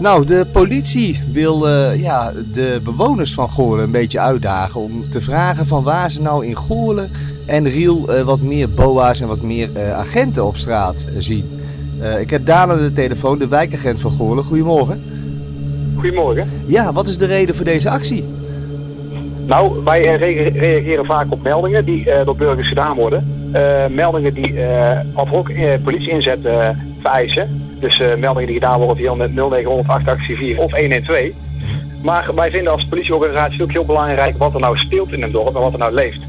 Nou, de politie wil uh, ja, de bewoners van Goorlen een beetje uitdagen om te vragen van waar ze nou in Goorlen en Riel uh, wat meer boa's en wat meer uh, agenten op straat zien. ik heb Daan aan de telefoon, de wijkagent van Goorlen. Goedemorgen. Goedemorgen. Ja, wat is de reden voor deze actie? Nou, wij reageren vaak op meldingen die door burgers gedaan worden. meldingen die ad hoc politie inzet vereisen. Dus uh, meldingen die gedaan worden via 0900 884 of 112. Maar wij vinden als politieorganisatie ook heel belangrijk wat er nou speelt in een dorp en wat er nou leeft.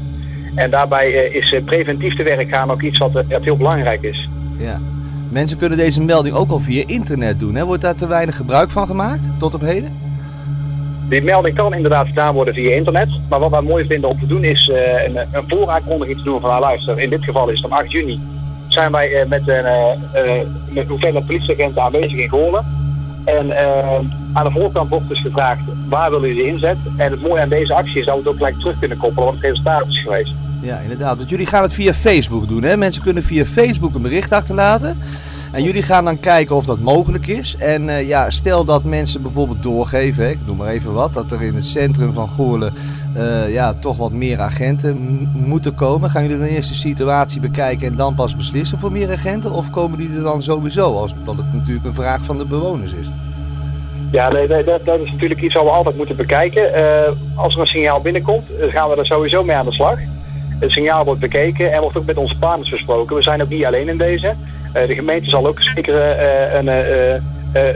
En daarbij uh, is uh, preventief te werk gaan ook iets wat, wat heel belangrijk is. Ja. Mensen kunnen deze melding ook al via internet doen. Hè? Wordt daar te weinig gebruik van gemaakt tot op heden? Die melding kan inderdaad gedaan worden via internet. Maar wat wij mooi vinden om te doen is een, een vooraankondiging te doen van haar luister. In dit geval is het om 8 juni zijn wij eh, met een eh, eh, met hoeveelheid politieagenten aanwezig in Goorlen. En aan de voorkant wordt dus gevraagd waar willen jullie inzet. En het mooie aan deze actie is dat we het ook gelijk terug kunnen koppelen wat het resultaat is geweest. Ja, inderdaad. Want jullie gaan het via Facebook doen. Hè? Mensen kunnen via Facebook een bericht achterlaten. En jullie gaan dan kijken of dat mogelijk is. En uh, ja, stel dat mensen bijvoorbeeld doorgeven, ik noem maar even wat, dat er in het centrum van Goorlen uh, ja, toch wat meer agenten moeten komen. Gaan jullie dan eerst de situatie bekijken en dan pas beslissen voor meer agenten? Of komen die er dan sowieso, als dat het natuurlijk een vraag van de bewoners is? Ja, nee, nee, dat, dat, is natuurlijk iets wat we altijd moeten bekijken. Uh, als er een signaal binnenkomt, gaan we er sowieso mee aan de slag. Het signaal wordt bekeken en wordt ook met onze partners besproken. We zijn ook niet alleen in deze. Uh, de gemeente zal ook zeker een,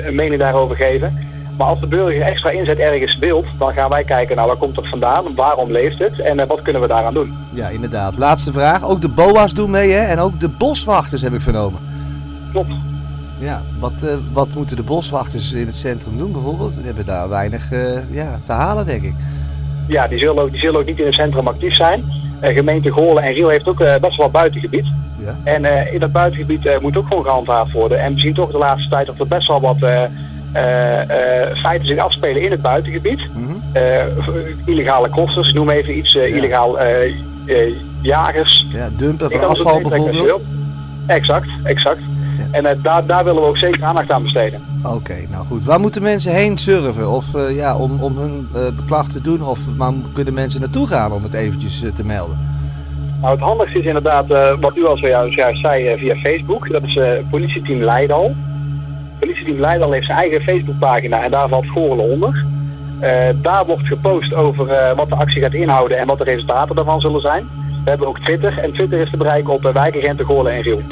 een mening daarover geven. Maar als de burger extra inzet ergens wilt, dan gaan wij kijken, nou waar komt dat vandaan, waarom leeft het en uh, wat kunnen we daaraan doen. Ja, inderdaad. Laatste vraag. Ook de BOA's doen mee hè? en ook de boswachters heb ik vernomen. Klopt. Ja, wat, uh, wat moeten de boswachters in het centrum doen bijvoorbeeld? Die hebben daar weinig uh, ja, te halen, denk ik. Ja, die zullen ook, die zullen ook niet in het centrum actief zijn. Gemeente Goorlen en Riel heeft ook best wel buitengebied. Ja. En in dat buitengebied moet ook gewoon gehandhaafd worden. En we zien toch de laatste tijd dat er best wel wat eh, eh, feiten zich afspelen in het buitengebied. Mm illegale kosters, noem even iets, illegaal jagers. Ja, dumpen van afval bijvoorbeeld. Exact, exact. En daar, daar willen we ook zeker aandacht aan besteden. Oké, nou goed. Waar moeten mensen heen surfen? Of ja, om, om hun uh, beklag te doen? Of waar kunnen mensen naartoe gaan om het eventjes te melden? Nou, het handigste is inderdaad, wat u al zojuist zei, via Facebook. Dat is politieteam Leidal politieteam Leidal heeft zijn eigen Facebookpagina en daar valt Goorlen onder. Daar wordt gepost over wat de actie gaat inhouden en wat de resultaten daarvan zullen zijn. We hebben ook Twitter en Twitter is te bereiken op wijkagenten Goorlen en Riel.